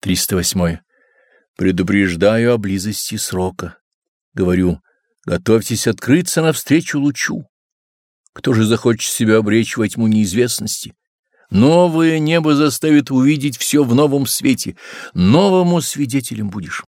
308. Предупреждаю о близости срока. Говорю, готовьтесь открыться навстречу лучу. Кто же захочет себя обречь во тьму неизвестности? Новое небо заставит увидеть все в новом свете. Новому свидетелем будешь.